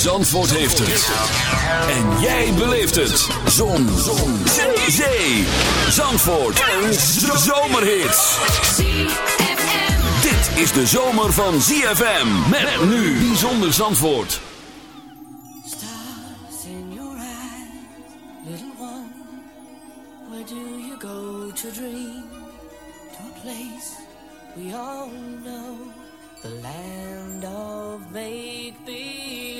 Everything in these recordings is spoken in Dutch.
Zandvoort heeft het. En jij beleeft het. Zon. Zon. Zee. Zandvoort. Een zomerhit. Dit is de zomer van ZFM. Met nu. Bijzonder Zandvoort. Stars in your eyes, little one. Where do you go to dream? To a place we all know, the land of make believe.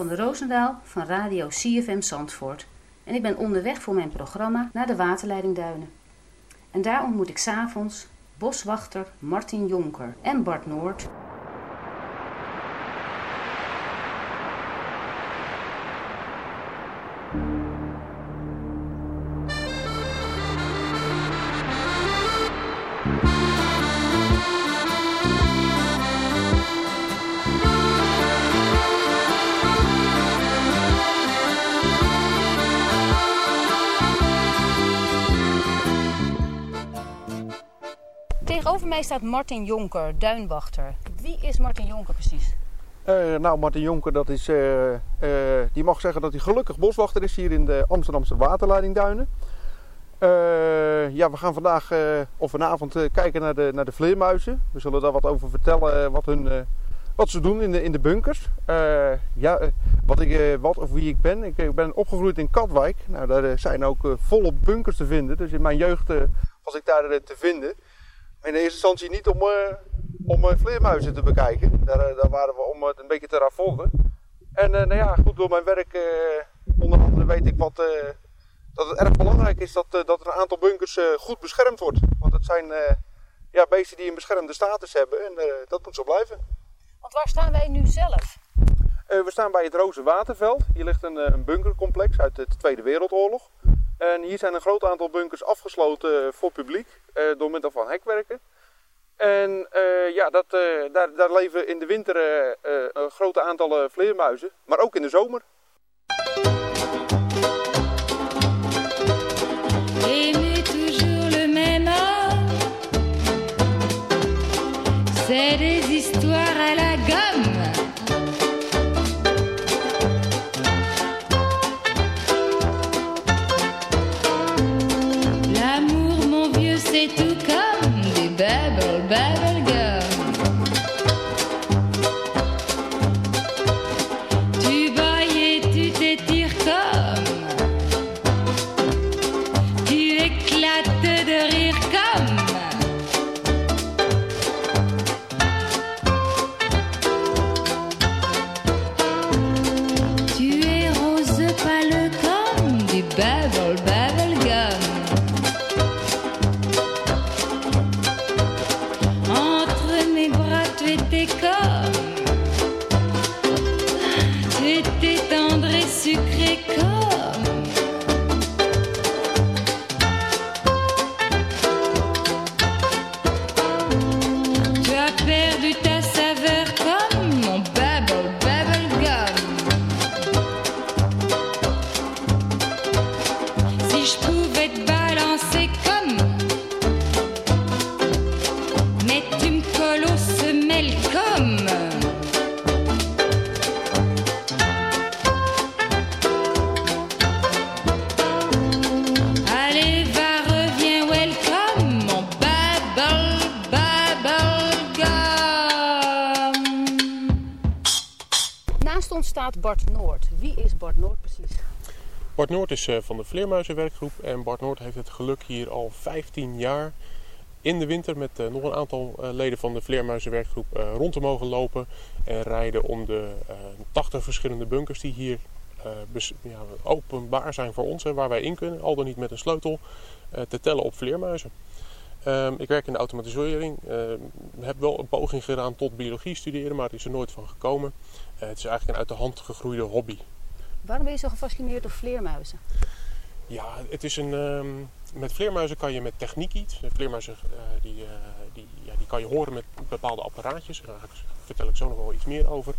Is Yvonne Roosendaal van Radio CFM Zandvoort en ik ben onderweg voor mijn programma naar de waterleiding Duinen. En daar ontmoet ik s'avonds boswachter Martin Jonker en Bart Noord. Tegenover mij staat Martin Jonker, duinwachter. Wie is Martin Jonker precies? Eh, nou, Martin Jonker, dat is, eh, eh, die mag zeggen dat hij gelukkig boswachter is hier in de Amsterdamse waterleidingduinen. Ja, we gaan vandaag of vanavond kijken naar de, naar de vleermuizen. We zullen daar wat over vertellen, wat, hun, wat ze doen in de, in de bunkers. Ja, wat, ik, wat of wie ik ben. Ik eh, ben opgegroeid in Katwijk. Nou, daar zijn ook volop bunkers te vinden. Dus in mijn jeugd was ik daar te vinden. In eerste instantie niet om, eh, om eh, vleermuizen te bekijken. Daar, eh, daar waren we om het een beetje te raffolgen. En nou ja, goed, door mijn werk onder andere weet ik wat, dat het erg belangrijk is dat, dat er een aantal bunkers goed beschermd wordt. Want het zijn ja, beesten die een beschermde status hebben en dat moet zo blijven. Want waar staan wij nu zelf? We staan bij het Roze Waterveld. Hier ligt een, een bunkercomplex uit de Tweede Wereldoorlog. En hier zijn een groot aantal bunkers afgesloten eh, voor publiek eh, door middel van hekwerken. En eh, ja, dat, daar, daar leven in de winter een grote aantallen vleermuizen, maar ook in de zomer. Toujours le même staat Bart Noord. Wie is Bart Noord precies? Bart Noord is eh, van de Vleermuizenwerkgroep en Bart Noord heeft het geluk hier al 15 jaar in de winter met eh, nog een aantal eh, leden van de Vleermuizenwerkgroep rond te mogen lopen en rijden om de eh 80 verschillende bunkers die hier openbaar zijn voor ons en waar wij in kunnen, al dan niet met een sleutel, te tellen op vleermuizen. Ehm, ik werk in de automatisering. Ehm, heb wel een poging gedaan tot biologie studeren, maar het is er nooit van gekomen. Eh, het is eigenlijk een uit de hand gegroeide hobby. Waarom ben je zo gefascineerd door vleermuizen? Ja, het is een. ehm, met vleermuizen kan je met techniek iets. De vleermuizen eh, die, eh, die, ja, die kan je horen met bepaalde apparaatjes. Daar vertel ik zo nog wel iets meer over.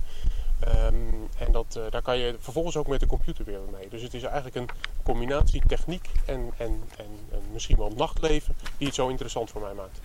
Ehm, en dat, eh, daar kan je vervolgens ook met de computer weer mee. Dus het is eigenlijk een combinatie techniek en, en, en, en misschien wel nachtleven die het zo interessant voor mij maakt.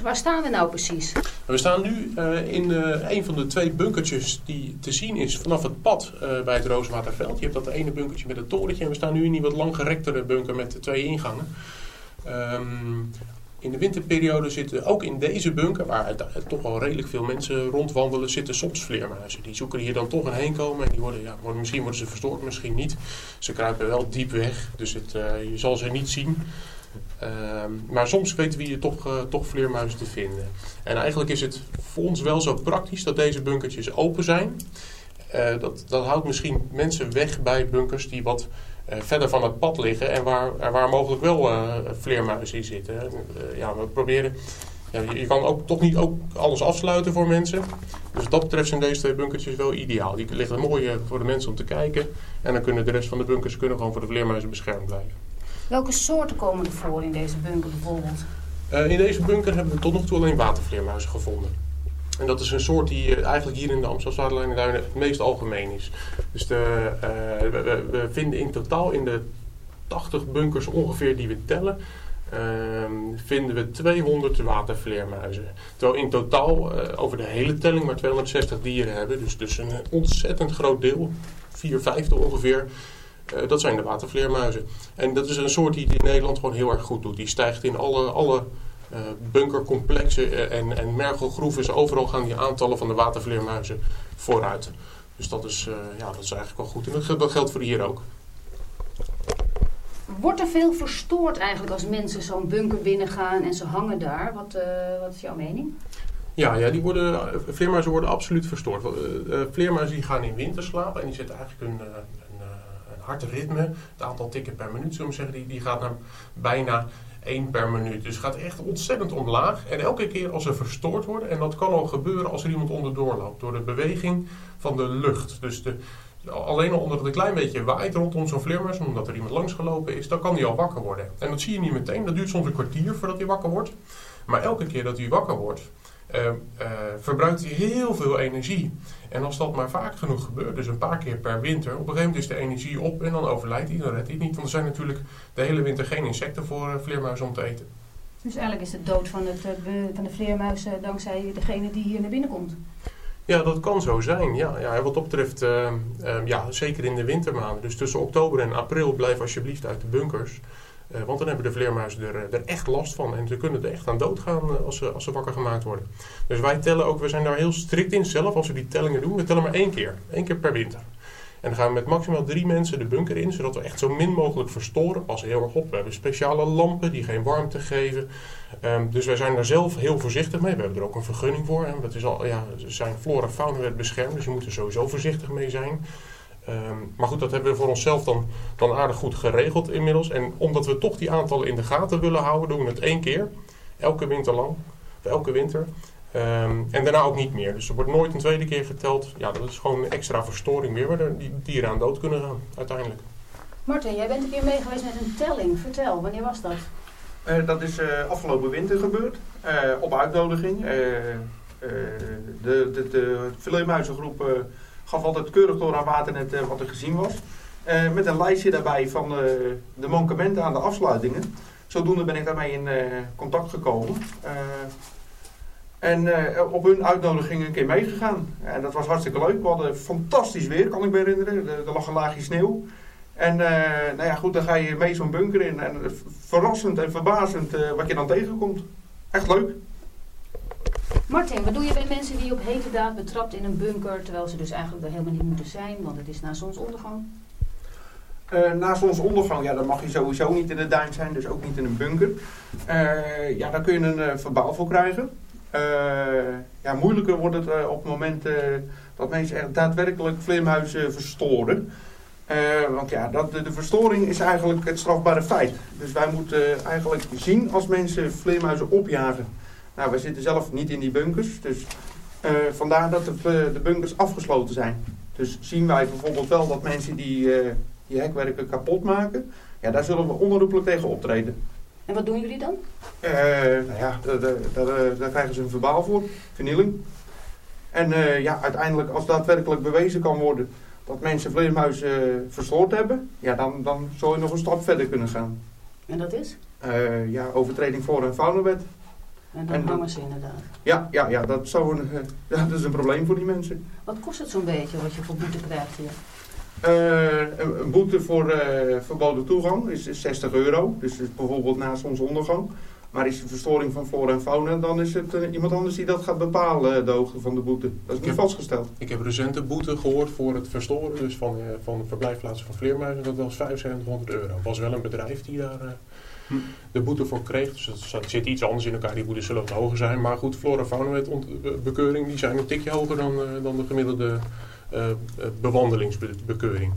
Waar staan we nou precies? We staan nu eh, in eh, een van de twee bunkertjes die te zien is vanaf het pad eh, bij het Rooswaterveld. Je hebt dat ene bunkertje met het torentje en we staan nu in die wat langgerektere bunker met de twee ingangen. Ehm, in de winterperiode zitten ook in deze bunker, waar toch wel redelijk veel mensen rondwandelen, zitten soms vleermuizen. Die zoeken hier dan toch een heen komen en die worden, ja, misschien worden ze verstoord, misschien niet. Ze kruipen wel diep weg, dus het, je zal ze niet zien. Ehm, maar soms weten we hier toch, eh, toch vleermuizen te vinden. En eigenlijk is het voor ons wel zo praktisch dat deze bunkertjes open zijn. Eh, dat, dat houdt misschien mensen weg bij bunkers die wat eh, verder van het pad liggen en waar, waar mogelijk wel vleermuizen in zitten. Ja, we proberen. Ja, je, kan ook toch niet ook alles afsluiten voor mensen. Dus wat dat betreft zijn deze twee bunkertjes wel ideaal. Die liggen mooi voor de mensen om te kijken. En dan kunnen de rest van de bunkers kunnen gewoon voor de vleermuizen beschermd blijven. Welke soorten komen er voor in deze bunker bijvoorbeeld? Eh, in deze bunker hebben we tot nog toe alleen watervleermuizen gevonden. En dat is een soort die eh, eigenlijk hier in de Amstelveen het meest algemeen is. Dus de, eh, we, vinden in totaal in de 80 bunkers ongeveer die we tellen, ehm, vinden we 200 watervleermuizen. Terwijl in totaal over de hele telling maar 260 dieren hebben. Dus, dus een ontzettend groot deel, 4 vijfde ongeveer, eh, dat zijn de watervleermuizen. En dat is een soort die in Nederland gewoon heel erg goed doet. Die stijgt in alle, alle eh, bunkercomplexen eh, en, en mergelgroeven. Overal gaan die aantallen van de watervleermuizen vooruit. Dus dat is, ja, dat is eigenlijk wel goed. En dat, geldt- dat geldt voor hier ook. Wordt er veel verstoord eigenlijk als mensen zo'n bunker binnengaan en ze hangen daar? Wat, wat is jouw mening? Ja, ja die worden, vleermuizen worden absoluut verstoord. Vleermuizen die gaan in winterslaap en die zetten eigenlijk een, eh, een, eh, een hard ritme. Het aantal tikken per minuut, zullen we zeggen, die, die gaat naar bijna 1 per minuut. Dus gaat echt ontzettend omlaag. En elke keer als ze verstoord worden, en dat kan al gebeuren als er iemand onderdoor loopt, door de beweging van de lucht. Dus de, alleen al omdat het een klein beetje waait rondom zo'n vleermuis, omdat er iemand langs gelopen is, dan kan die al wakker worden. En dat zie je niet meteen, dat duurt soms een kwartier voordat hij wakker wordt. Maar elke keer dat hij wakker wordt, eh, eh, verbruikt hij heel veel energie. En als dat maar vaak genoeg gebeurt, dus een paar keer per winter, op een gegeven moment is de energie op en dan overlijdt hij, dan redt hij het niet. Want er zijn natuurlijk de hele winter geen insecten voor eh, vleermuizen om te eten. Dus eigenlijk is de dood van, het, eh, van de vleermuizen dankzij degene die hier naar binnen komt. Ja, dat kan zo zijn. Ja, ja, wat dat betreft, eh, eh, ja, zeker in de wintermaanden. Dus tussen oktober en april blijf alsjeblieft uit de bunkers. Eh, want dan hebben de vleermuizen er, eh, er echt last van. En ze kunnen er echt aan doodgaan eh, als, ze, als ze wakker gemaakt worden. Dus wij tellen ook, we zijn daar heel strikt in zelf als we die tellingen doen. We tellen maar één keer. één keer per winter. En dan gaan we met maximaal drie mensen de bunker in, zodat we echt zo min mogelijk verstoren. Passen heel erg op. We hebben speciale lampen die geen warmte geven. Ehm, dus wij zijn daar zelf heel voorzichtig mee. We hebben er ook een vergunning voor. En dat is al, ja, zijn flora en fauna werd beschermd, dus je moet er sowieso voorzichtig mee zijn. Ehm, maar goed, dat hebben we voor onszelf dan, dan aardig goed geregeld inmiddels. En omdat we toch die aantallen in de gaten willen houden, doen we het één keer. Elke winter lang. Of elke winter. Ehm, en daarna ook niet meer. Dus er wordt nooit een tweede keer geteld. Ja, dat is gewoon een extra verstoring meer, waar de- die dieren aan dood kunnen gaan, uiteindelijk. Martin, jij bent een keer mee geweest met een telling. Vertel, wanneer was dat? Eh, dat is eh, afgelopen winter gebeurd, eh, op uitnodiging. Eh, eh, de, de, de eh, gaf altijd keurig door aan Waternet eh, wat er gezien was. Eh, met een lijstje daarbij van eh, de mankementen aan de afsluitingen. Zodoende ben ik daarmee in contact gekomen. En op hun uitnodiging een keer meegegaan. En dat was hartstikke leuk. We hadden fantastisch weer, kan ik me herinneren. Er, lag een laagje sneeuw. En nou ja, goed, dan ga je mee zo'n bunker in. En verrassend en verbazend wat je dan tegenkomt. Echt leuk. Martin, wat doe je bij mensen die op hete daad betrapt in een bunker, terwijl ze dus eigenlijk er helemaal niet moeten zijn, want het is na zonsondergang? Eh, na zonsondergang, ja, dan mag je sowieso niet in de duin zijn, dus ook niet in een bunker. Eh, ja, daar kun je een eh, verbaal voor krijgen. Ja, moeilijker wordt het op het moment dat mensen echt daadwerkelijk vleermuizen verstoren. Want ja, dat, de, de verstoring is eigenlijk het strafbare feit. Dus wij moeten eigenlijk zien als mensen vleermuizen opjagen. Nou, wij zitten zelf niet in die bunkers, dus eh, vandaar dat de, eh, de bunkers afgesloten zijn. Dus zien wij bijvoorbeeld wel dat mensen die, eh, die hekwerken kapot maken, ja, daar zullen we onherroepelijk tegen optreden. En wat doen jullie dan? Nou ja, daar, daar, daar, daar krijgen ze een verbaal voor, vernieling. En ja, uiteindelijk als daadwerkelijk bewezen kan worden dat mensen vleermuizen eh, verstoord hebben, ja, dan, dan zal je nog een stap verder kunnen gaan. En dat is? Ja, overtreding voor een faunawet. En dan En hangen ze inderdaad. Ja, ja, ja, dat, zou een, eh, ja, dat is een probleem voor die mensen. Wat kost het zo'n beetje wat je voor boete krijgt hier? Eh, een, een boete voor eh, verboden toegang is, is 60 euro. Dus is bijvoorbeeld na zonsondergang. Maar is er verstoring van flora en fauna, dan is het iemand anders die dat gaat bepalen, de hoogte van de boete. Dat is niet Ja. vastgesteld. Ik heb recent een boete gehoord voor het verstoren dus van, eh, van de verblijfplaatsen van vleermuizen. Dat was 7500 euro. Het was wel een bedrijf die daar eh, De boete voor kreeg. Dus zat- zit iets anders in elkaar. Die boetes zullen wat hoger zijn. Maar goed, flora fauna bekeuring die zijn een tikje hoger dan, eh, dan de gemiddelde eh, eh, bewandelingsbekeuring.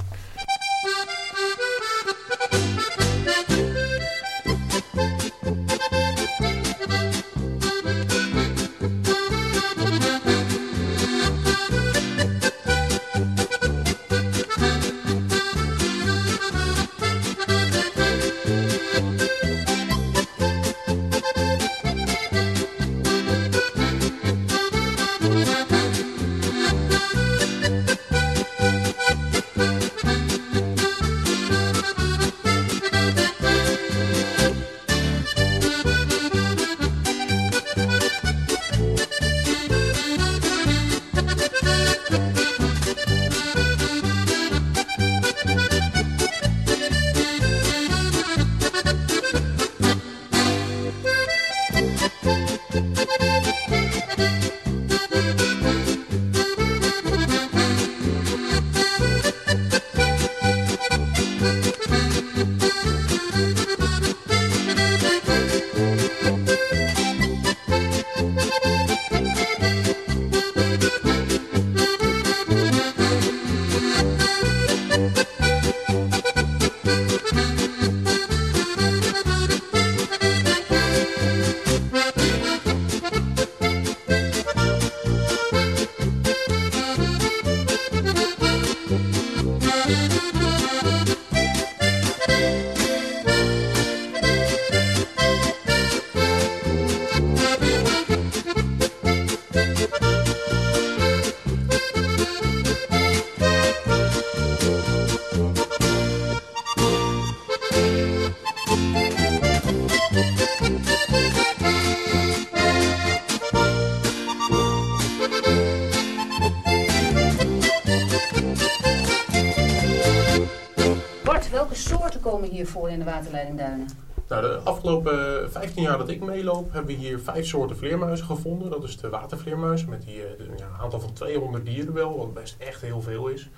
Komen hier voor in de waterleiding Duinen? Nou, de afgelopen 15 jaar dat ik meeloop, hebben we hier vijf soorten vleermuizen gevonden. Dat is de watervleermuis met die, eh, ja, een aantal van 200 dieren wel, wat best echt heel veel is.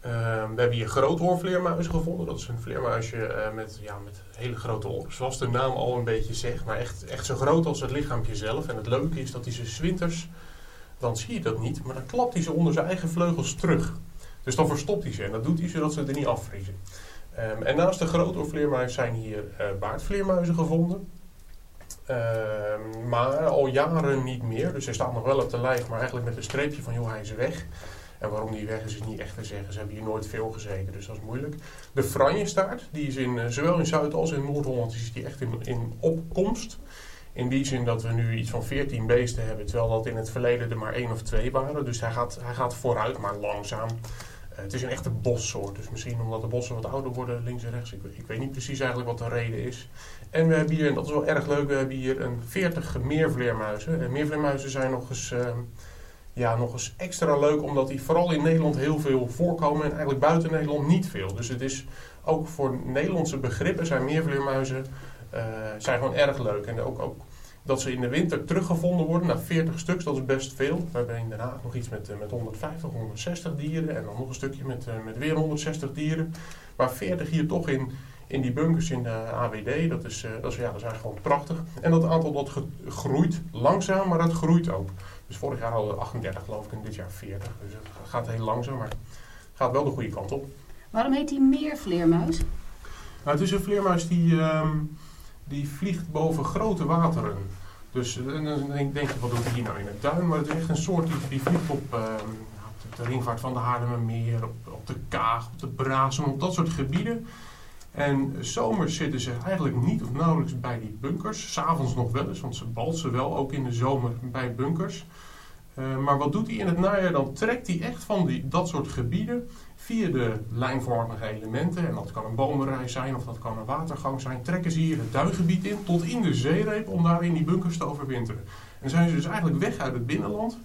Ehm, we hebben hier groothoornvleermuizen gevonden. Dat is een vleermuisje eh, met, ja, met hele grote oren. Zoals de naam al een beetje zegt, maar echt, echt zo groot als het lichaampje zelf. En het leuke is dat hij ze 's winters, dan zie je dat niet, maar dan klapt hij ze onder zijn eigen vleugels terug. Dus dan verstopt hij ze en dat doet hij zodat ze er niet afvriezen. Ehm, en naast de groothoornvleermuis zijn hier eh baardvleermuizen gevonden. Ehm, maar al jaren niet meer. Dus hij staat nog wel op de lijf, maar eigenlijk met een streepje van joh, hij is weg. En waarom die weg is, is niet echt te zeggen. Ze hebben hier nooit veel gezeten, dus dat is moeilijk. De franjestaart, die is in, eh, zowel in Zuid- als in Noord-Holland is die echt in, in opkomst. In die zin dat we nu iets van 14 beesten hebben, terwijl dat in het verleden er maar één of twee waren. Dus hij gaat, hij gaat vooruit, maar langzaam. Eh, het is een echte bossoort, dus misschien omdat de bossen wat ouder worden, links en rechts. Ik, ik weet niet precies eigenlijk wat de reden is. En we hebben hier, en dat is wel erg leuk, we hebben hier een 40 meervleermuizen. En meervleermuizen zijn nog eens, ehm, ja, nog eens extra leuk, omdat die vooral in Nederland heel veel voorkomen en eigenlijk buiten Nederland niet veel. Dus het is ook voor Nederlandse begrippen zijn meervleermuizen eh, zijn gewoon erg leuk. En ook, ook dat ze in de winter teruggevonden worden, nou 40 stuks, dat is best veel. We hebben in Den Haag nog iets met, eh, met 150, 160 dieren en dan nog een stukje met, eh, met weer 160 dieren. Maar 40 hier toch in, in die bunkers in de AWD, dat is, eh, dat is, ja, dat is eigenlijk gewoon prachtig. En dat aantal dat groeit langzaam, maar het groeit ook. Dus vorig jaar hadden we 38 geloof ik en dit jaar 40. Dus het gaat heel langzaam, maar het gaat wel de goede kant op. Waarom heet die meervleermuis? Nou, het is een vleermuis die, ehm, die vliegt boven grote wateren. Dus eh, denk, je, wat doet hij hier nou in het duin? Maar het is echt een soort die, vliegt op, ehm, op de, de ringvaart van de Haarlemmermeer, op, op de Kaag, op de Brazen, op dat soort gebieden. En zomers zitten ze eigenlijk niet of nauwelijks bij die bunkers. S'avonds nog wel eens, want ze balsen wel ook in de zomer bij bunkers. Eh, maar wat doet hij in het najaar? Dan trekt hij echt van die, dat soort gebieden via de lijnvormige elementen, en dat kan een bomenrij zijn of dat kan een watergang zijn, trekken ze hier het duingebied in tot in de zeereep om daar in die bunkers te overwinteren. En dan zijn ze dus eigenlijk weg uit het binnenland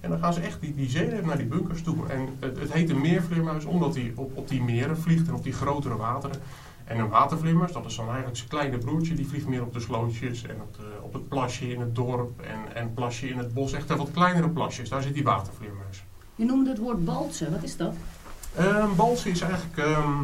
en dan gaan ze echt die, die zeereep naar die bunkers toe. En het, het heet een meervleermuis omdat hij op, op die meren vliegt en op die grotere wateren. En een watervleermuis, dat is dan eigenlijk zijn kleine broertje, die vliegt meer op de slootjes en op, op het plasje in het dorp en, en plasje in het bos. Echt wat kleinere plasjes, daar zit die watervleermuis. Je noemde het woord baltsen. Wat is dat? Een balsen is eigenlijk ehm,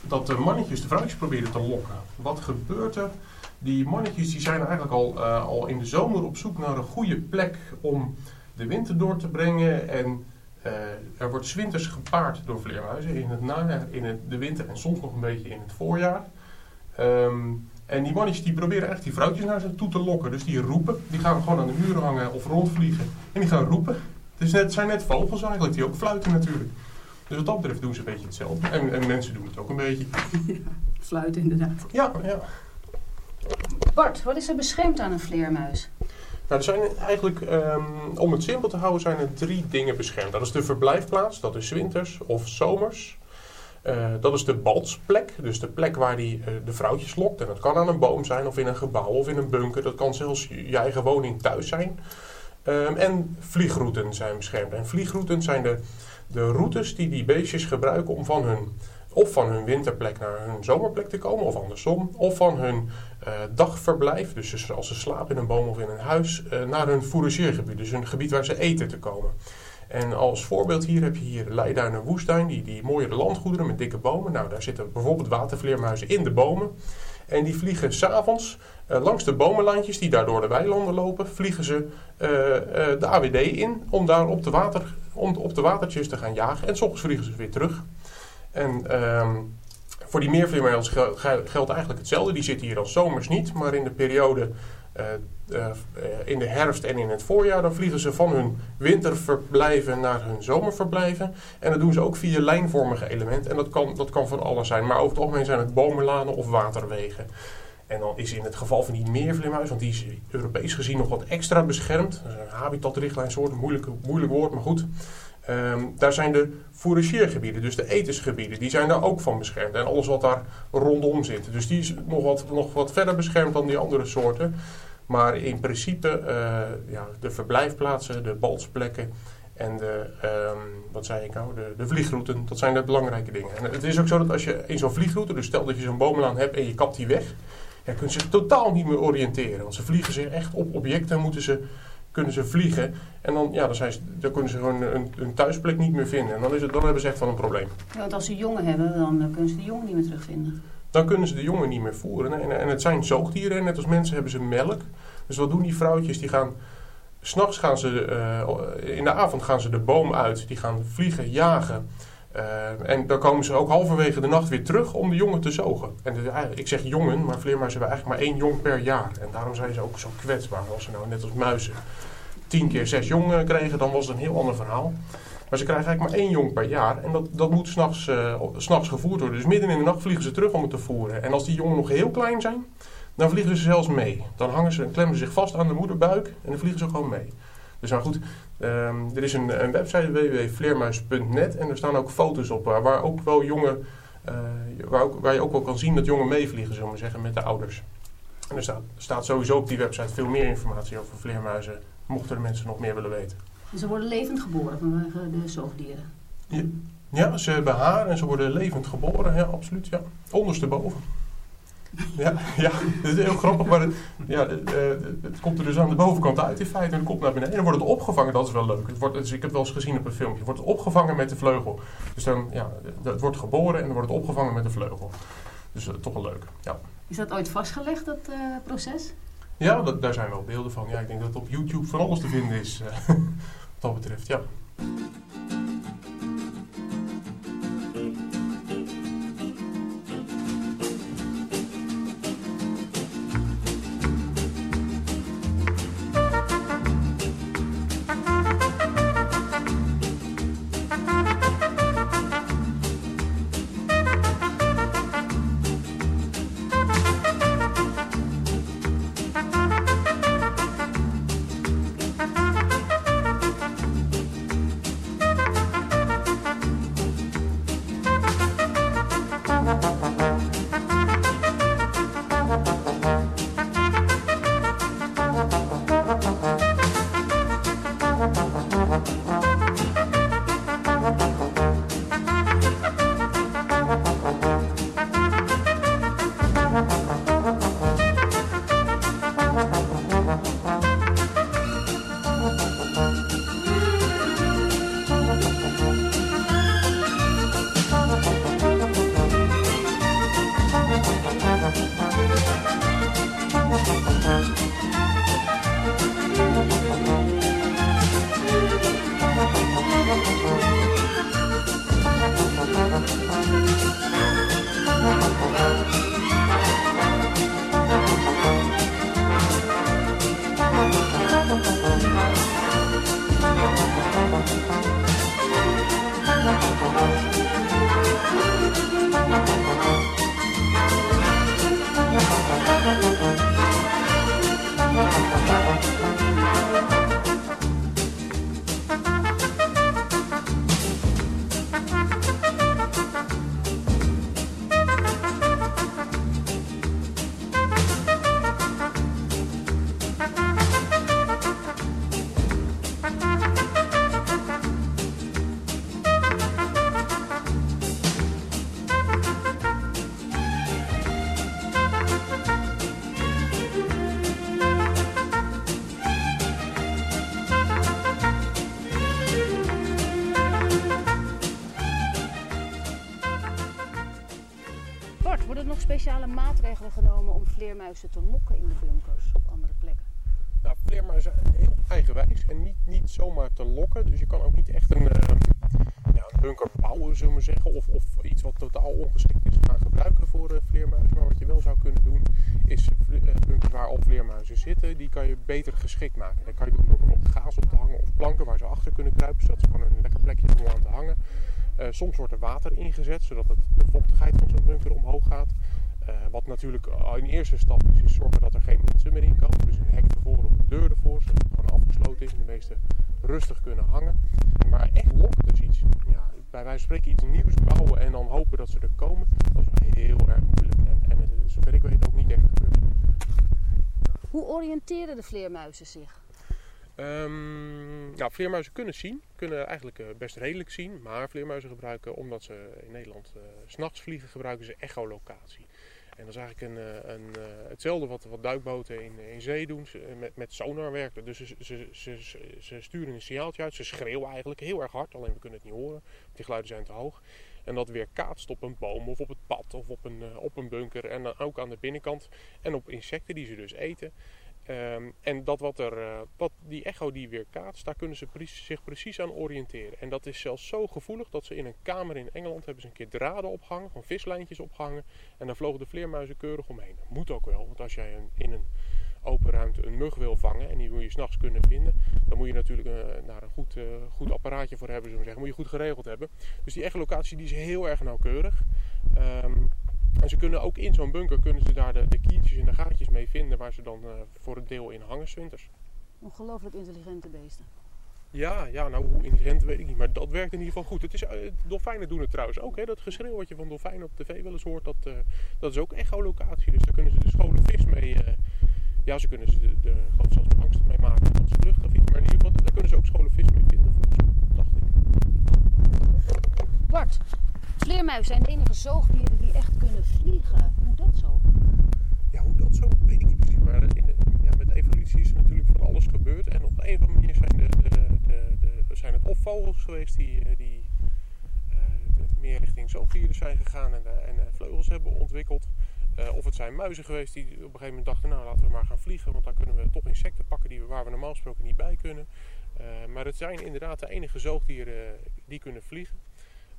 dat de mannetjes de vrouwtjes proberen te lokken. Wat gebeurt er? Die mannetjes die zijn eigenlijk al, eh, al in de zomer op zoek naar een goede plek om de winter door te brengen. En eh, er wordt 's winters gepaard door vleermuizen in het najaar, in het, de winter en soms nog een beetje in het voorjaar. Ehm, en die mannetjes die proberen echt die vrouwtjes naar zich toe te lokken. Dus die roepen, die gaan gewoon aan de muren hangen of rondvliegen. En die gaan roepen. Het zijn net vogels eigenlijk, die ook fluiten natuurlijk. Dus wat dat betreft doen ze een beetje hetzelfde. En, en mensen doen het ook een beetje. Fluiten inderdaad. Ja, ja. Bart, wat is er beschermd aan een vleermuis? Nou, er zijn eigenlijk, ehm, om het simpel te houden, zijn er drie dingen beschermd. Dat is de verblijfplaats, dat is winters of zomers. Eh, dat is de baltsplek, dus de plek waar die eh, de vrouwtjes lokt. En dat kan aan een boom zijn, of in een gebouw, of in een bunker. Dat kan zelfs je je eigen woning thuis zijn. Ehm, en vliegrouten zijn beschermd. En vliegrouten zijn de, de routes die die beestjes gebruiken om van hun, of van hun winterplek naar hun zomerplek te komen, of andersom. Of van hun eh, dagverblijf, dus als ze slapen in een boom of in een huis, eh, naar hun fourageergebied. Dus een gebied waar ze eten te komen. En als voorbeeld hier heb je hier Leiduinen Woestijn, die, die mooie landgoederen met dikke bomen. Nou, daar zitten bijvoorbeeld watervleermuizen in de bomen. En die vliegen s'avonds uh, langs de bomenlandjes die daar door de weilanden lopen, vliegen ze de AWD in om daar op de, water, om op de watertjes te gaan jagen. En s ochtends vliegen ze weer terug. En ehm, voor die gel- geldt eigenlijk hetzelfde. Die zitten hier al zomers niet, maar in de periode eh, eh, in de herfst en in het voorjaar, dan vliegen ze van hun winterverblijven naar hun zomerverblijven. En dat doen ze ook via lijnvormige elementen. En dat kan, dat kan van alles zijn. Maar over het algemeen zijn het bomenlanen of waterwegen. En dan is in het geval van die meervleermuis, want die is Europees gezien nog wat extra beschermd. Habitatrichtlijnsoort, moeilijk, moeilijk woord, maar goed. Ehm, daar zijn de fourageergebieden, dus de etensgebieden, die zijn daar ook van beschermd. En alles wat daar rondom zit. Dus die is nog wat, nog wat verder beschermd dan die andere soorten. Maar in principe, eh, ja, de verblijfplaatsen, de baltsplekken en de, ehm, wat zei ik nou, de, de vliegrouten, dat zijn de belangrijke dingen. En het is ook zo dat als je in zo'n vliegroute, dus stel dat je zo'n bomenlaan hebt en je kapt die weg, ja, kunnen ze zich totaal niet meer oriënteren. Want ze vliegen zich echt op objecten, moeten ze, kunnen ze vliegen. En dan, ja, dan, zijn ze, dan kunnen ze gewoon een, een thuisplek niet meer vinden. En dan, is het, dan hebben ze echt wel een probleem. Ja, want als ze jongen hebben, dan kunnen ze de jongen niet meer terugvinden. Dan kunnen ze de jongen niet meer voeren. En, en het zijn zoogdieren, en net als mensen hebben ze melk. Dus wat doen die vrouwtjes? Die gaan, s'nachts gaan ze, eh, in de avond gaan ze de boom uit. Die gaan vliegen, jagen. Eh, en dan komen ze ook halverwege de nacht weer terug om de jongen te zogen. En dus ik zeg jongen, maar vleermuizen hebben eigenlijk maar één jong per jaar. En daarom zijn ze ook zo kwetsbaar. Als ze nou net als muizen tien keer zes jongen kregen, dan was het een heel ander verhaal. Maar ze krijgen eigenlijk maar één jong per jaar. En dat, dat moet s'nachts uh, s'nachts gevoerd worden. Dus midden in de nacht vliegen ze terug om het te voeren. En als die jongen nog heel klein zijn, dan vliegen ze zelfs mee. Dan hangen ze, klemmen ze zich vast aan de moederbuik en dan vliegen ze gewoon mee. Dus nou goed, ehm, er is een, een website www.vleermuis.net en er staan ook foto's op waar, waar ook wel jongen, eh, waar, ook, waar je ook wel kan zien dat jongen meevliegen, zullen we zeggen, met de ouders. En er staat, staat sowieso op die website veel meer informatie over vleermuizen, mochten de mensen nog meer willen weten. En ze worden levend geboren vanwege de zoogdieren. Ja, ze hebben haar en ze worden levend geboren, ja, absoluut, ja. Ondersteboven. Ja, ja, dat is heel grappig, maar het, ja, het, eh, het komt er dus aan de bovenkant uit in feite en het komt naar beneden. En dan wordt het opgevangen, dat is wel leuk. Het wordt, dus ik heb het wel eens gezien op een filmpje, het wordt opgevangen met de vleugel. Dus dan, ja, het wordt geboren en dan wordt het opgevangen met de vleugel. Dus eh, toch wel leuk, ja. Is dat ooit vastgelegd, dat eh, proces? Ja, dat, daar zijn wel beelden van. Ja, ik denk dat het op YouTube van alles te vinden is, wat dat betreft, ja. Vleermuizen te lokken in de bunkers op andere plekken? Nou, vleermuizen zijn heel eigenwijs en niet, niet zomaar te lokken. Dus je kan ook niet echt een, ehm, ja, een bunker bouwen, zullen we zeggen. Of, of iets wat totaal ongeschikt is gaan gebruiken voor eh, vleermuizen. Maar wat je wel zou kunnen doen, is eh, bunkers waar al vleermuizen zitten, die kan je beter geschikt maken. Dat kan je doen door bijvoorbeeld gaas op te hangen of planken waar ze achter kunnen kruipen. Zodat ze gewoon een lekker plekje om aan te hangen. Eh, soms wordt er water ingezet, zodat het, de vochtigheid van zo'n bunker omhoog gaat. Eh, wat natuurlijk al in eerste stap is, is zorgen dat er geen mensen meer in komen. Dus een hek ervoor of een deur ervoor, zodat het gewoon afgesloten is en de meesten rustig kunnen hangen. Maar echt lokken, dus iets, ja, bij wijze van spreken iets nieuws bouwen en dan hopen dat ze er komen, dat is wel heel erg moeilijk. En, en is, zover ik weet ook niet echt gebeurd. Hoe oriënteren de vleermuizen zich? Ehm, nou, vleermuizen kunnen zien, kunnen eigenlijk eh, best redelijk zien, maar vleermuizen gebruiken, omdat ze in Nederland eh, s s'nachts vliegen, gebruiken ze echolocatie. En dat is eigenlijk een, eh, een, eh, hetzelfde wat, wat duikboten in, zee doen, eh, met, met sonar werken. Dus ze, ze, ze, ze, sturen een signaaltje uit, ze schreeuwen eigenlijk heel erg hard, alleen we kunnen het niet horen, die geluiden zijn te hoog. En dat weer kaatst op een boom of op het pad of op een, op een bunker en dan ook aan de binnenkant en op insecten die ze dus eten. Ehm, en dat wat, er, eh, wat die echo die weer kaatst, daar kunnen ze zich precies aan oriënteren. En dat is zelfs zo gevoelig dat ze in een kamer in Engeland hebben ze een keer draden opgehangen, van vislijntjes opgehangen. En daar vlogen de vleermuizen keurig omheen. Dat moet ook wel, want als jij een, in een open ruimte een mug wil vangen en die wil je s'nachts kunnen vinden, dan moet je natuurlijk eh, daar een goed, eh, goed apparaatje voor hebben, zullen zeggen. Moet je goed geregeld hebben. Dus die echolocatie die is heel erg nauwkeurig. Ehm, en ze kunnen ook in zo'n bunker kunnen ze daar de, de kiertjes en de gaatjes mee vinden waar ze dan eh, voor een deel in hangen 's winters. Ongelooflijk intelligente beesten. Ja, ja, nou hoe intelligent weet ik niet, maar dat werkt in ieder geval goed. Het is, eh, dolfijnen doen het trouwens ook. Hè? Dat geschreeuw wat je van dolfijnen op tv wel eens hoort, dat, eh, dat is ook echolocatie. Dus daar kunnen ze de schone vis mee, ja ze kunnen ze de, de, geloof zelfs de angst mee maken dat ze vluchten of iets. Maar in ieder geval, daar kunnen ze ook schone vis mee vinden volgens mij, dacht ik. Bart, vleermuizen zijn de enige zoogdieren die echt kunnen vliegen. Hoe dat zo? Ja, hoe dat zo, weet ik niet precies. Maar in ja, met de evolutie is er natuurlijk van alles gebeurd. En op een of andere manier zijn, de, de, zijn het of vogels geweest die, eh, die eh, meer richting zoogdieren zijn gegaan en, eh, en vleugels hebben ontwikkeld. Of het zijn muizen geweest die op een gegeven moment dachten, nou laten we maar gaan vliegen. Want dan kunnen we toch insecten pakken die we, waar we normaal gesproken niet bij kunnen. Maar het zijn inderdaad de enige zoogdieren die kunnen vliegen.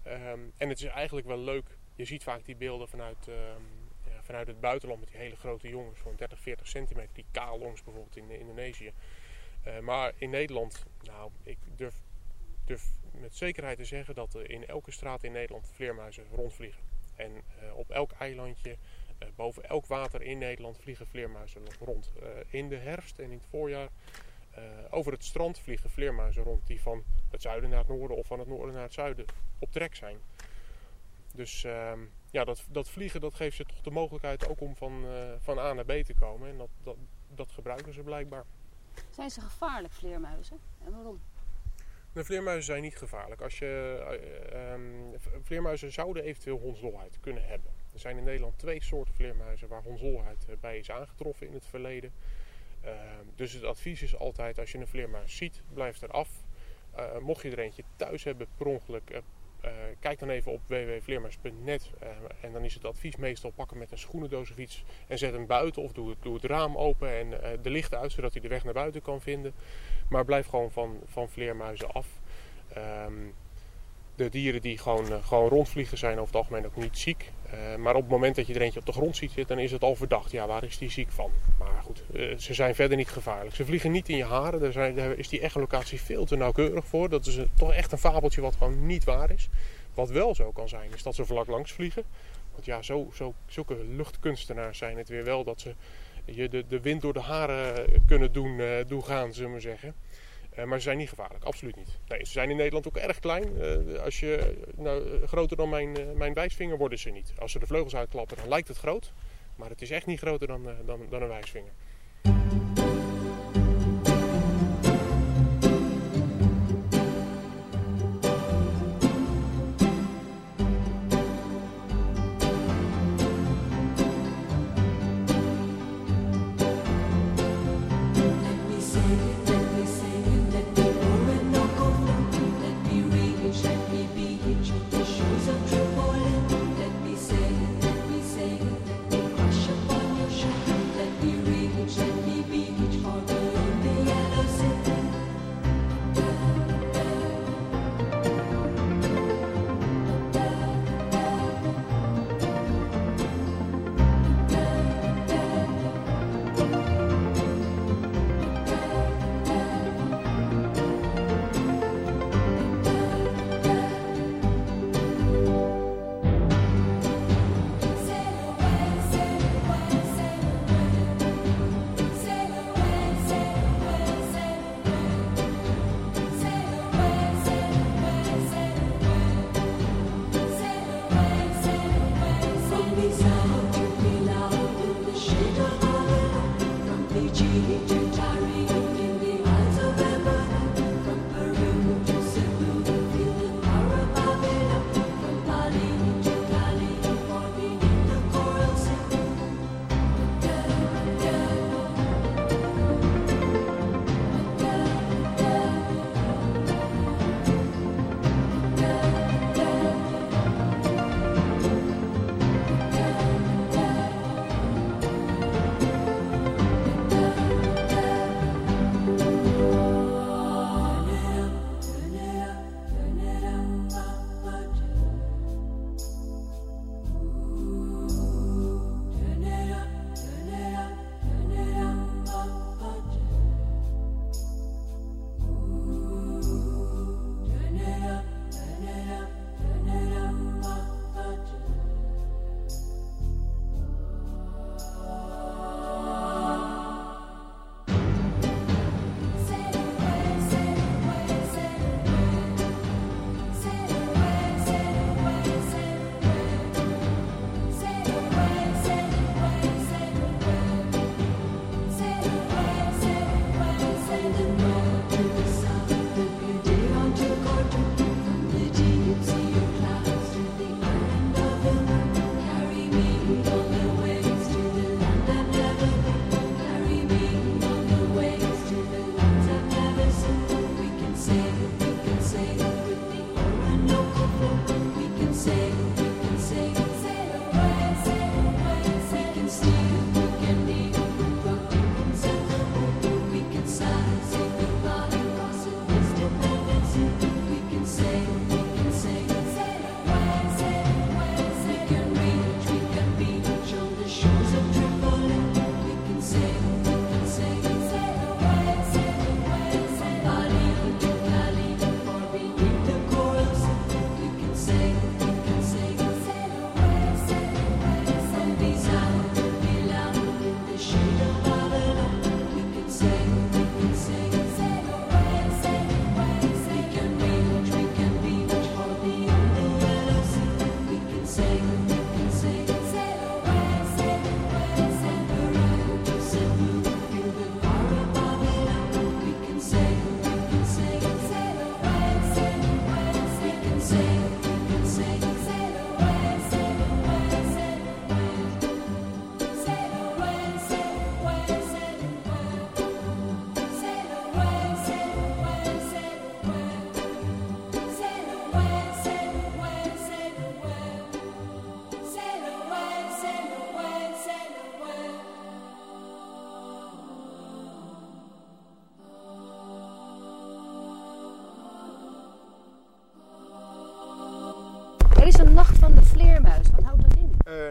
Ehm, en het is eigenlijk wel leuk. Je ziet vaak die beelden vanuit, ehm, ja, vanuit het buitenland met die hele grote jongens van 30, 40 centimeter. Die kaalongs bijvoorbeeld in Indonesië. Eh, maar in Nederland, nou, ik durf, durf met zekerheid te zeggen dat er in elke straat in Nederland vleermuizen rondvliegen. En eh, op elk eilandje, eh, boven elk water in Nederland vliegen vleermuizen rond. Eh, in de herfst en in het voorjaar eh, over het strand vliegen vleermuizen rond die van het zuiden naar het noorden of van het noorden naar het zuiden op trek zijn. Dus ehm, ja, dat, dat vliegen dat geeft ze toch de mogelijkheid ook om van, eh, van A naar B te komen. En dat, dat, dat gebruiken ze blijkbaar. Zijn ze gevaarlijk, vleermuizen? En waarom? De vleermuizen zijn niet gevaarlijk. Als je, eh, ehm, vleermuizen zouden eventueel hondsdolheid kunnen hebben. Er zijn in Nederland twee soorten vleermuizen waar hondsdolheid bij is aangetroffen in het verleden. Ehm, dus het advies is altijd als je een vleermuis ziet, blijf eraf. Eh mocht je er eentje thuis hebben per ongeluk, eh, eh, kijk dan even op www.vleermuis.net. eh, en dan is het advies meestal pakken met een schoenendoos of iets en zet hem buiten of doe het, raam open en de lichten uit zodat hij de weg naar buiten kan vinden. Maar blijf gewoon van, van vleermuizen af. Ehm, de dieren die gewoon, eh, gewoon rondvliegen zijn over het algemeen ook niet ziek. Eh, maar op het moment dat je er eentje op de grond ziet zitten, dan is het al verdacht. Ja, waar is die ziek van? Maar goed, eh, ze zijn verder niet gevaarlijk. Ze vliegen niet in je haren. Daar, zijn, is die echolocatie veel te nauwkeurig voor. Dat is een- toch echt een fabeltje wat gewoon niet waar is. Wat wel zo kan zijn, is dat ze vlak langs vliegen. Want ja, zo, zo, zulke luchtkunstenaars zijn het weer wel dat ze je de, de wind door de haren kunnen doen, doen gaan, zullen we zeggen. Eh, maar ze zijn niet gevaarlijk, absoluut niet. Nee, ze zijn in Nederland ook erg klein. Eh, als je, nou, eh, groter dan mijn, mijn wijsvinger worden ze niet. Als ze de vleugels uitklappen, dan lijkt het groot. Maar het is echt niet groter dan, dan, dan een wijsvinger.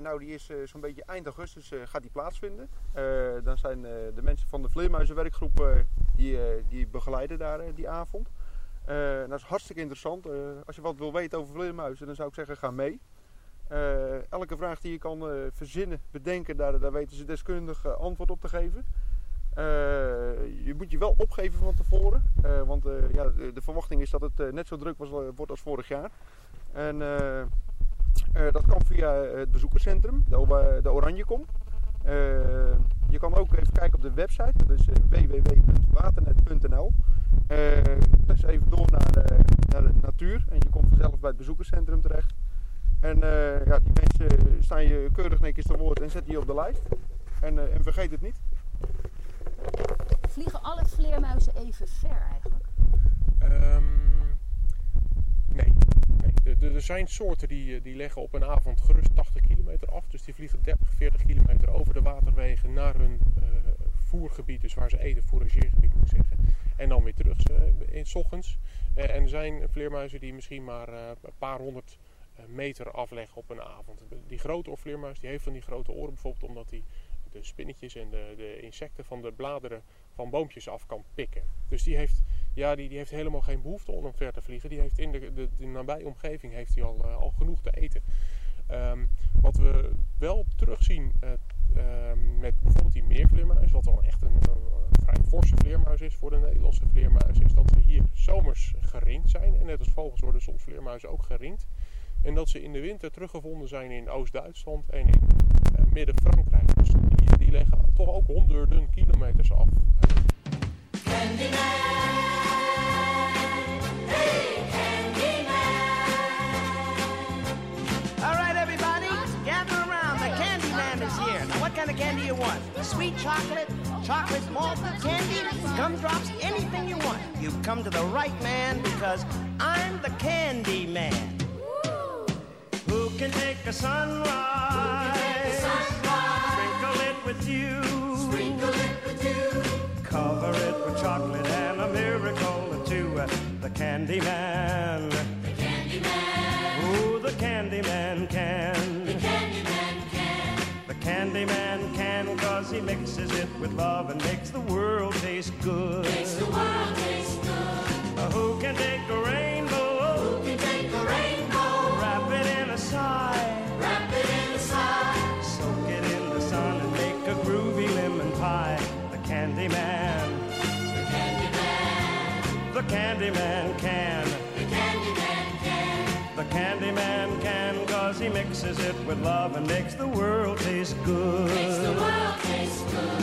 Nou, die is eh, zo'n beetje eind augustus eh, gaat die plaatsvinden. Eh, dan zijn de mensen van de Vleermuizenwerkgroep die, die begeleiden daar die avond. Dat is hartstikke interessant. Als je wat wil weten over vleermuizen, dan zou ik zeggen ga mee. Elke vraag die je kan verzinnen, bedenken, daar, daar weten ze deskundig antwoord op te geven. Je moet je wel opgeven van tevoren, want ja, de, verwachting is dat het net zo druk wordt als vorig jaar. En dat kan via het bezoekerscentrum, de, O- de Oranjekom. Eh, je kan ook even kijken op de website, dat is eh, www.waternet.nl. Eh dus even door naar, eh, naar de natuur en je komt vanzelf bij het bezoekerscentrum terecht. En eh, ja, die mensen staan je keurig netjes te woord en zetten je op de lijst. En, eh, en vergeet het niet. Vliegen alle vleermuizen even ver eigenlijk? Ehm, nee. Er zijn soorten die, eh, die leggen op een avond gerust 80 kilometer af. Dus die vliegen 30, 40 kilometer over de waterwegen naar hun eh, voergebied. Dus waar ze eten, fourageergebied moet ik zeggen. En dan weer terug eh, in 's ochtends. En er zijn vleermuizen die misschien maar een paar honderd meter afleggen op een avond. Die grote oorvleermuis die heeft van die grote oren bijvoorbeeld omdat hij de spinnetjes en de, de insecten van de bladeren van boompjes af kan pikken. Dus die heeft, ja, die, die heeft helemaal geen behoefte om ver te vliegen. Die heeft in de, de, nabije omgeving heeft hij al, eh, al genoeg te eten. Ehm, wat we wel terugzien eh, ehm, met bijvoorbeeld die meervleermuis, wat al echt een, vrij forse vleermuis is voor de Nederlandse vleermuis, is dat ze hier zomers gerind zijn. En net als vogels worden soms vleermuizen ook gerind. En dat ze in de winter teruggevonden zijn in Oost-Duitsland en in eh, Midden-Frankrijk. Dus die, die leggen toch ook honderden kilometers af. Sweet chocolate, chocolate malt candy, gumdrops, anything you want. You've come to the right man because I'm the candy man. Who can take a sunrise? Sprinkle it with you. Sprinkle it with you. Cover it with chocolate and a miracle or two. The candy man. The candy man. Ooh, the candy man can. The candy can. The candy man can cause he mixes it with love and makes the world taste good. Makes the world taste good. who can take a rainbow? Who can take a rainbow? Wrap it in a sigh. Wrap it in a sigh. Soak it in the sun and make a groovy lemon pie. The candy man. The candy man. The candy man can. The candy man can cause he mixes it with love and makes the world taste good. Makes the world taste good.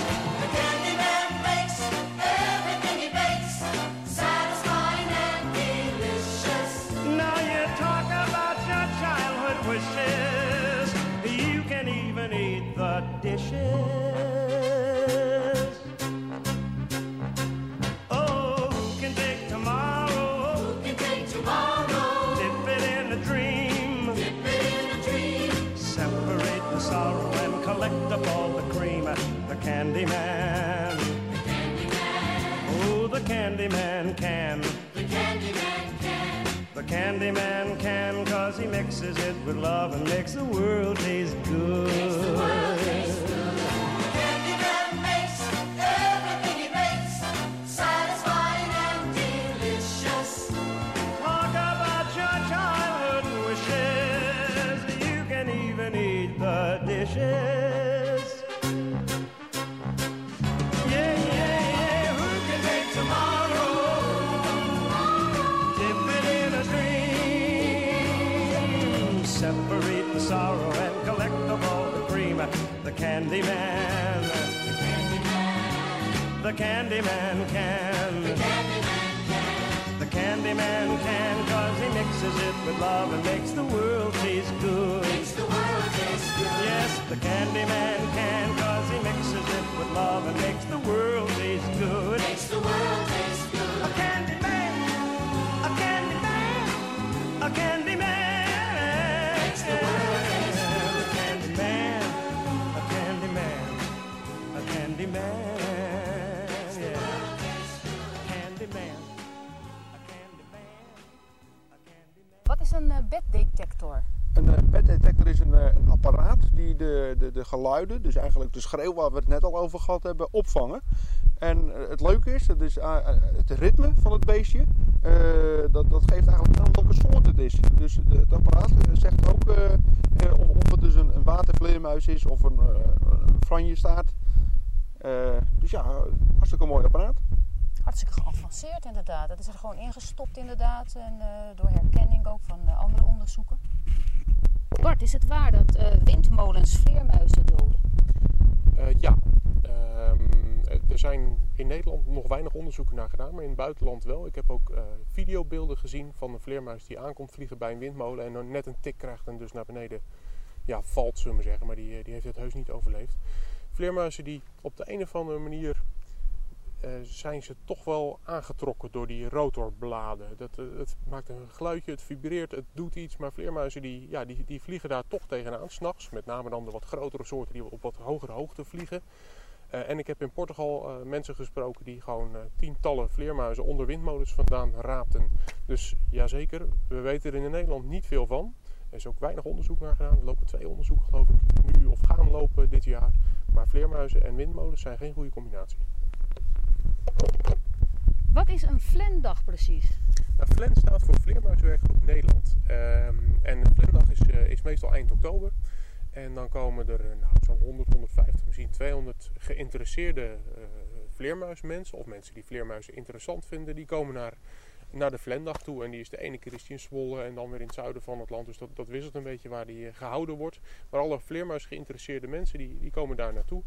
Is een eh, beddetector? Een uh, beddetector is een, eh, een apparaat die de, de, de geluiden, dus eigenlijk de schreeuw waar we het net al over gehad hebben, opvangen. En eh, het leuke is, het, is eh, eh, het ritme van het beestje, eh, dat, dat geeft eigenlijk aan welke soort het is. Dus het apparaat eh, zegt ook eh, eh, of, het dus een, watervleermuis is of een, eh een franjestaart. Eh, dus ja, hartstikke mooi apparaat. Hartstikke geavanceerd inderdaad. Dat is er gewoon ingestopt inderdaad. En eh, door herkenning ook van eh, andere onderzoeken. Bart, is het waar dat eh, windmolens vleermuizen doden? Ja, Ehm, er zijn in Nederland nog weinig onderzoeken naar gedaan, maar in het buitenland wel. Ik heb ook videobeelden gezien van een vleermuis die aankomt vliegen bij een windmolen en dan net een tik krijgt en dus naar beneden ja, valt, zullen we zeggen. Maar die, die heeft het heus niet overleefd. Vleermuizen die op de een of andere manier eh, zijn ze toch wel aangetrokken door die rotorbladen. Dat, eh, het maakt een geluidje, het vibreert, het doet iets. Maar vleermuizen die, ja, die, die vliegen daar toch tegenaan, s'nachts. Met name dan de wat grotere soorten die op wat hogere hoogte vliegen. Eh, en ik heb in Portugal mensen gesproken die gewoon tientallen vleermuizen onder windmolens vandaan raapten. Dus jazeker, we weten er in Nederland niet veel van. Er is ook weinig onderzoek naar gedaan. Er lopen twee onderzoeken geloof ik nu of gaan lopen dit jaar. Maar vleermuizen en windmolens zijn geen goede combinatie. Wat is een Flendag precies? Nou, staat voor Vleermuizenwerkgroep Nederland. Ehm, en de Flendag is, eh, is meestal eind oktober. En dan komen er eh, nou, zo'n 100, 150, misschien 200 geïnteresseerde eh vleermuismensen. Of mensen die vleermuizen interessant vinden. Die komen naar, naar de Flendag toe. En die is de ene keer is in Zwolle en dan weer in het zuiden van het land. Dus dat, dat wisselt een beetje waar die eh, gehouden wordt. Maar alle vleermuis geïnteresseerde mensen die, die komen daar naartoe.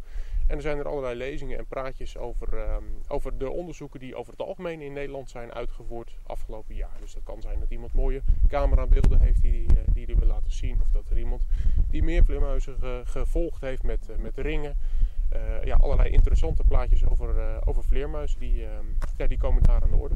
En er zijn er allerlei lezingen en praatjes over, ehm, over de onderzoeken die over het algemeen in Nederland zijn uitgevoerd afgelopen jaar. Dus dat kan zijn dat iemand mooie camerabeelden heeft die die, eh, die die wil laten zien. Of dat er iemand die meer vleermuizen ge- gevolgd heeft met, eh, met ringen. Eh, ja, allerlei interessante plaatjes over, over vleermuizen die, ehm, ja, die komen daar aan de orde.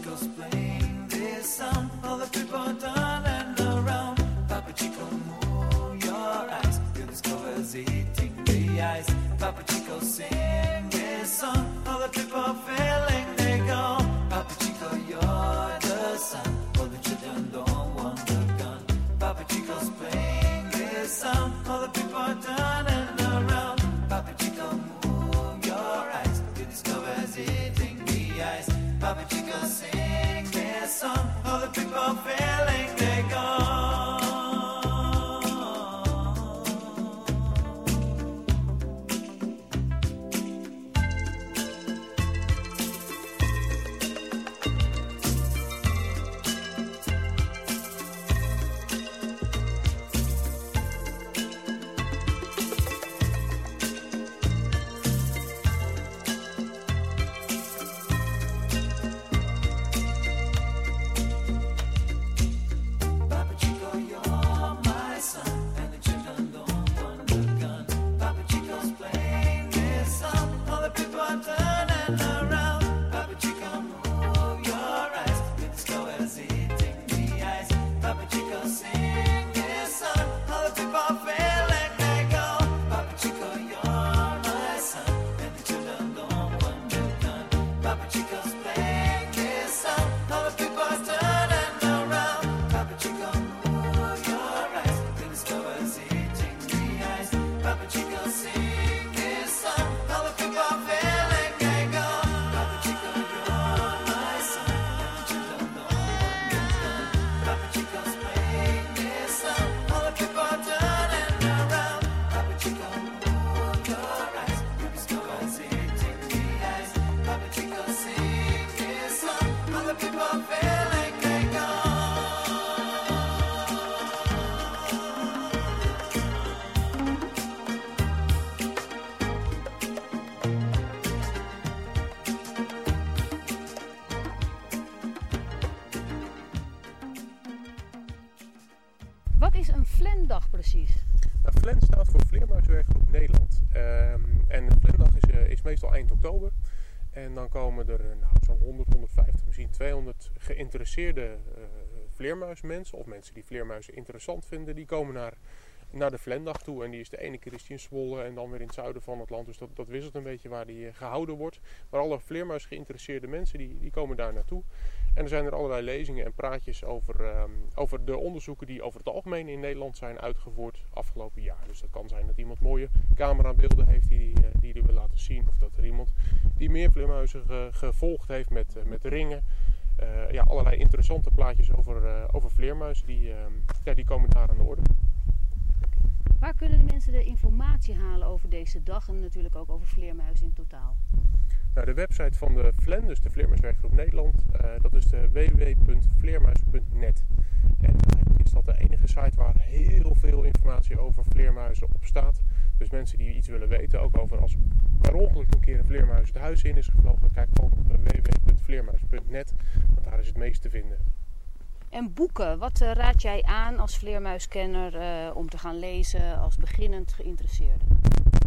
Chico's playing this sound. All the people down and around. Papa Chico, your eyes. Discover's eating the ice. Papa Chico, sing. Geïnteresseerde eh, vleermuismensen. Of mensen die vleermuizen interessant vinden. Die komen naar, naar de Flendag toe. En die is de ene keer is in Zwolle en dan weer in het zuiden van het land. Dus dat, dat wisselt een beetje waar die eh, gehouden wordt. Maar alle vleermuis geïnteresseerde mensen die, die komen daar naartoe. En er zijn er allerlei lezingen en praatjes over, ehm, over de onderzoeken die over het algemeen in Nederland zijn uitgevoerd afgelopen jaar. Dus dat kan zijn dat iemand mooie camerabeelden heeft die die, eh, die wil laten zien. Of dat er iemand die meer vleermuizen ge- gevolgd heeft met, met ringen. Eh, ja, allerlei interessante plaatjes over, eh, over vleermuizen die, ehm, ja, die komen daar aan de orde. Waar kunnen de mensen de informatie halen over deze dag en natuurlijk ook over vleermuizen in totaal? Nou, de website van de FLEN, dus de Vleermuiswerkgroep Nederland, eh, dat is de www.vleermuis.net. En eigenlijk is dat de enige site waar heel veel informatie over vleermuizen op staat. Dus mensen die iets willen weten, ook over als per ongeluk een keer een vleermuis het huis in is gevlogen, kijk gewoon op eh, www.vleermuis.net, want daar is het meest te vinden. En boeken, wat eh, raad jij aan als vleermuiskenner eh, om te gaan lezen als beginnend geïnteresseerde?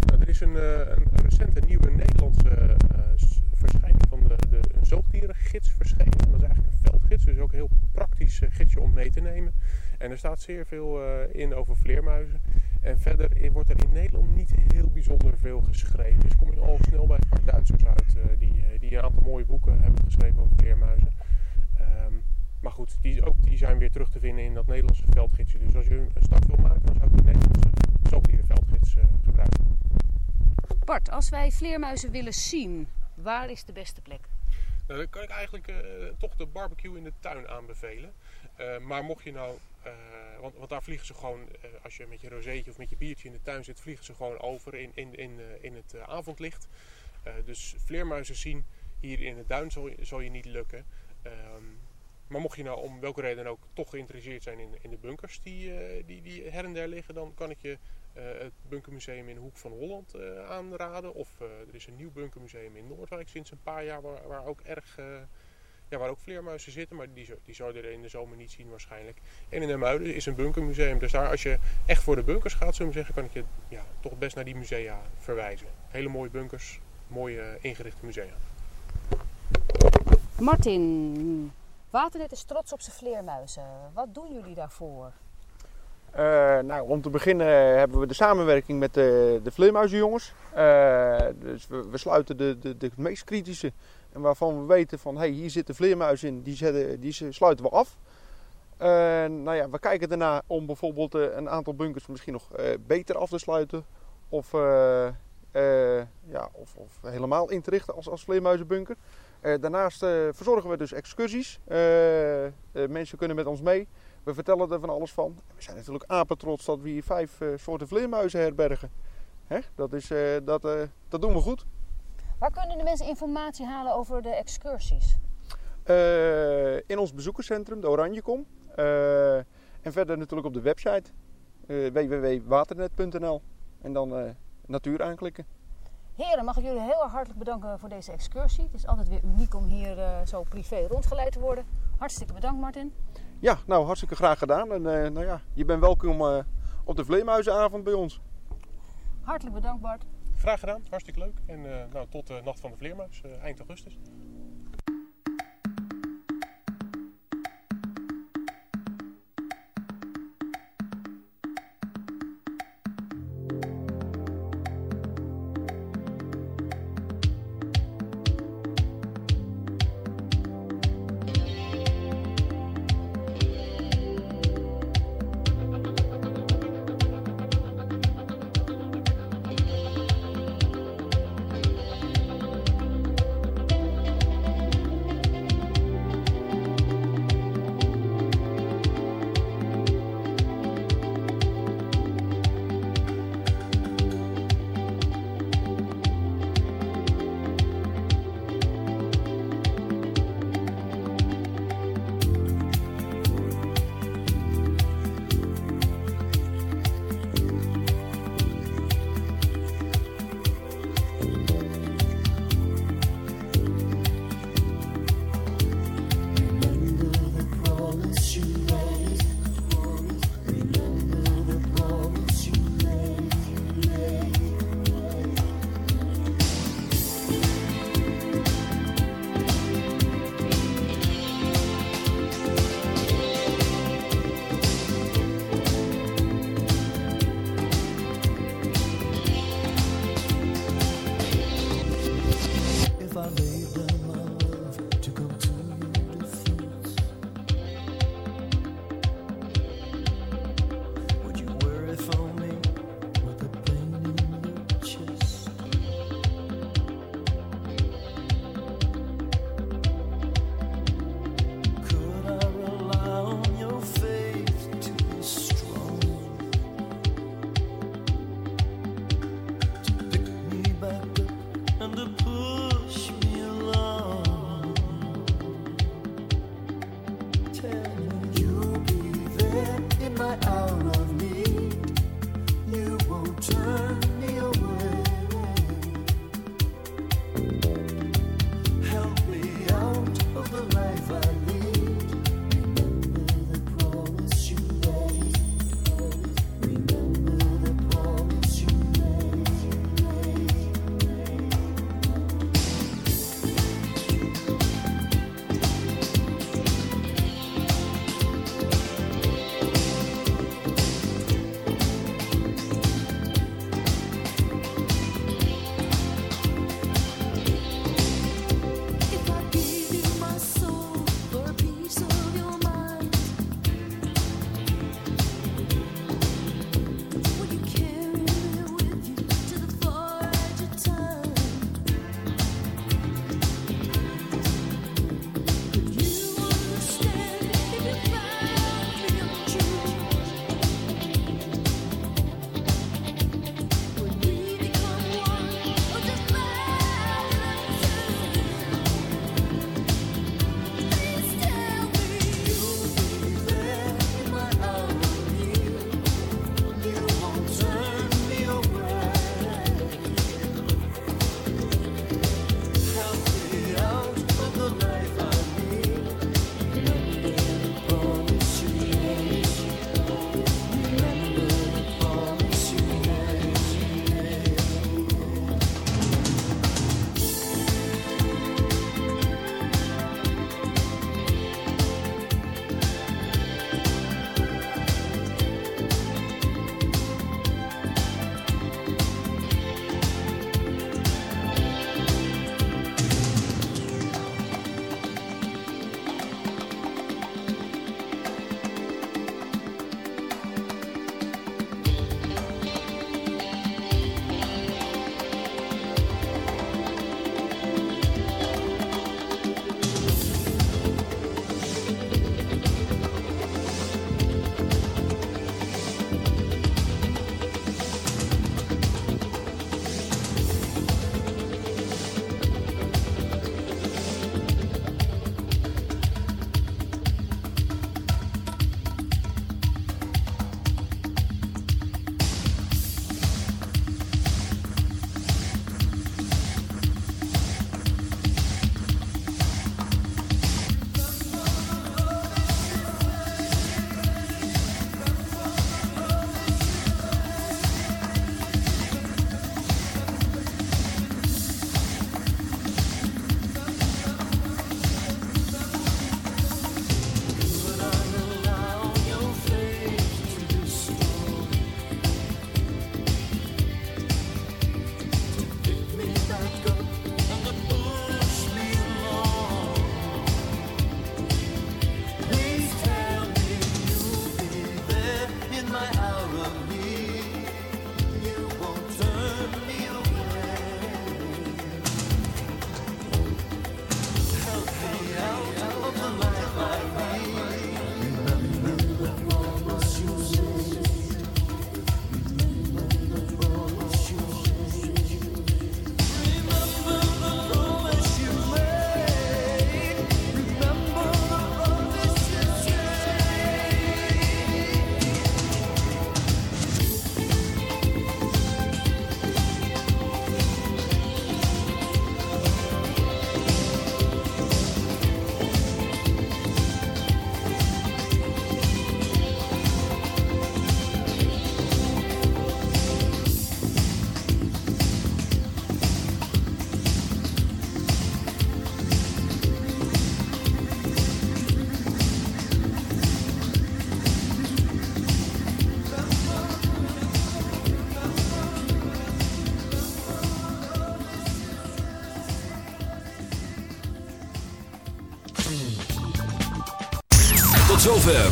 Nou, er is een, een recente nieuwe Nederlandse verschijning van de, de, een zoogdierengids verschenen. En dat is eigenlijk een veldgids, dus ook een heel praktisch gidsje om mee te nemen. En er staat zeer veel in over vleermuizen. En verder eh, wordt er in Nederland niet heel bijzonder veel geschreven. Dus kom je al snel bij een paar Duitsers uit eh, die, eh, die een aantal mooie boeken hebben geschreven over vleermuizen. Ehm, maar goed, die, ook die zijn weer terug te vinden in dat Nederlandse veldgidsje. Dus als je een start wil maken, dan zou ik de Nederlandse zoogdierenveldgids eh, gebruiken. Bart, als wij vleermuizen willen zien, waar is de beste plek? Nou, dan kan ik eigenlijk eh, toch de barbecue in de tuin aanbevelen. Eh, maar mocht je nou, want, want daar vliegen ze gewoon, eh, als je met je rozeetje of met je biertje in de tuin zit, vliegen ze gewoon over in, in, in, eh, in het eh, avondlicht. Eh, dus vleermuizen zien hier in de duin zal, zal je niet lukken. Ehm, maar mocht je nou om welke reden ook toch geïnteresseerd zijn in, in de bunkers die, eh, die, die her en der liggen, dan kan ik je eh, het bunkermuseum in Hoek van Holland eh, aanraden. Of eh, er is een nieuw bunkermuseum in Noordwijk sinds een paar jaar waar, waar ook erg eh, ja, waar ook vleermuizen zitten, maar die, die zou je er in de zomer niet zien waarschijnlijk. En in Muiden is een bunkermuseum. Dus daar, als je echt voor de bunkers gaat, zullen we zeggen, kan ik je ja, toch best naar die musea verwijzen. Hele mooie bunkers, mooie eh, ingerichte musea. Martin, Waternet is trots op zijn vleermuizen. Wat doen jullie daarvoor? Eh, nou, om te beginnen hebben we de samenwerking met de, de vleermuizenjongens. Eh, dus we, we sluiten de, de, de meest kritische en waarvan we weten van hey, hier zitten vleermuizen in, die, die sluiten we af. Eh, nou ja, we kijken daarna om bijvoorbeeld eh, een aantal bunkers misschien nog eh, beter af te sluiten. Of, ja, of, of helemaal in te richten als, als vleermuizenbunker. Daarnaast verzorgen we dus excursies. Mensen kunnen met ons mee. We vertellen er van alles van. We zijn natuurlijk apetrots dat we hier vijf soorten vleermuizen herbergen. Hè? Dat, is, dat, dat doen we goed. Waar kunnen de mensen informatie halen over de excursies? Eh, in ons bezoekerscentrum, de Oranjekom. Eh, en verder natuurlijk op de website eh, www.waternet.nl. En dan natuur aanklikken. Heren, mag ik jullie heel erg hartelijk bedanken voor deze excursie. Het is altijd weer uniek om hier zo privé rondgeleid te worden. Hartstikke bedankt, Martin. Ja, nou hartstikke graag gedaan. En nou ja, je bent welkom op de Vleermuizenavond bij ons. Hartelijk bedankt, Bart. Graag gedaan, hartstikke leuk. En eh, nou, tot de Nacht van de Vleermuis, eh, eind augustus.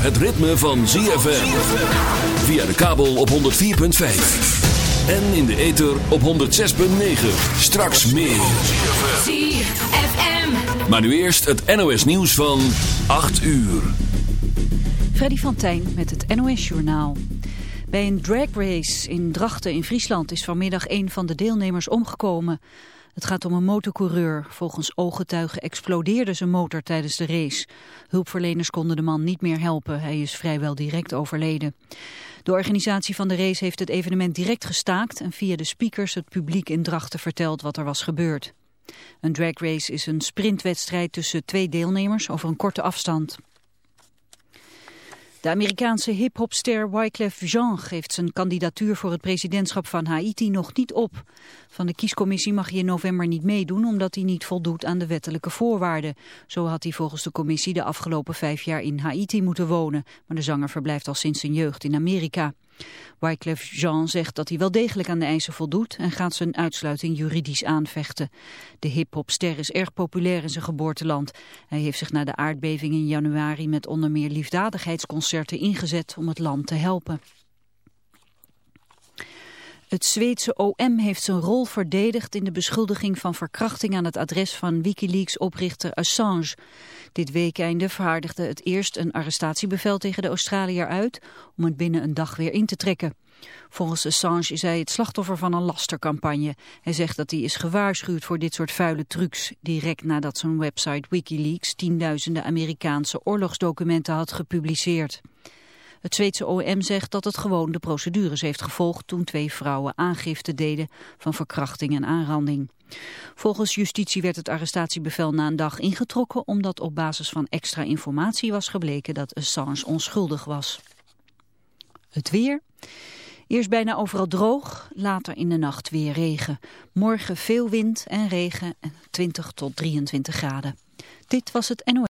Het ritme van ZFM. Via de kabel op 104.5. En in de ether op 106.9. Straks meer. ZFM. Maar nu eerst het NOS nieuws van 8 uur. Freddy van Tijn met het NOS Journaal. Bij een drag race in Drachten in Friesland is vanmiddag een van de deelnemers omgekomen. Het gaat om een motorcoureur. Volgens ooggetuigen explodeerde zijn motor tijdens de race. Hulpverleners konden de man niet meer helpen. Hij is vrijwel direct overleden. De organisatie van de race heeft het evenement direct gestaakt... en via de speakers het publiek in Drachten verteld wat er was gebeurd. Een drag race is een sprintwedstrijd tussen twee deelnemers over een korte afstand. De Amerikaanse hiphopster Wyclef Jean geeft zijn kandidatuur voor het presidentschap van Haiti nog niet op. Van de kiescommissie mag hij in november niet meedoen omdat hij niet voldoet aan de wettelijke voorwaarden. Zo had hij volgens de commissie de afgelopen vijf jaar in Haiti moeten wonen. Maar de zanger verblijft al sinds zijn jeugd in Amerika. Wyclef Jean zegt dat hij wel degelijk aan de eisen voldoet en gaat zijn uitsluiting juridisch aanvechten. De hiphopster is erg populair in zijn geboorteland. Hij heeft zich na de aardbeving in januari met onder meer liefdadigheidsconcerten ingezet om het land te helpen. Het Zweedse OM heeft zijn rol verdedigd in de beschuldiging van verkrachting aan het adres van Wikileaks-oprichter Assange. Dit weekende verhaardigde het eerst een arrestatiebevel tegen de Australiër uit om het binnen een dag weer in te trekken. Volgens Assange is hij het slachtoffer van een lastercampagne. Hij zegt dat hij is gewaarschuwd voor dit soort vuile trucs, direct nadat zijn website Wikileaks tienduizenden Amerikaanse oorlogsdocumenten had gepubliceerd. Het Zweedse OM zegt dat het gewoon de procedures heeft gevolgd toen twee vrouwen aangifte deden van verkrachting en aanranding. Volgens justitie werd het arrestatiebevel na een dag ingetrokken omdat op basis van extra informatie was gebleken dat Assange onschuldig was. Het weer. Eerst bijna overal droog, later in de nacht weer regen. Morgen veel wind en regen en 20 tot 23 graden. Dit was het NOS.